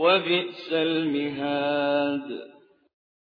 وبئس المهاد.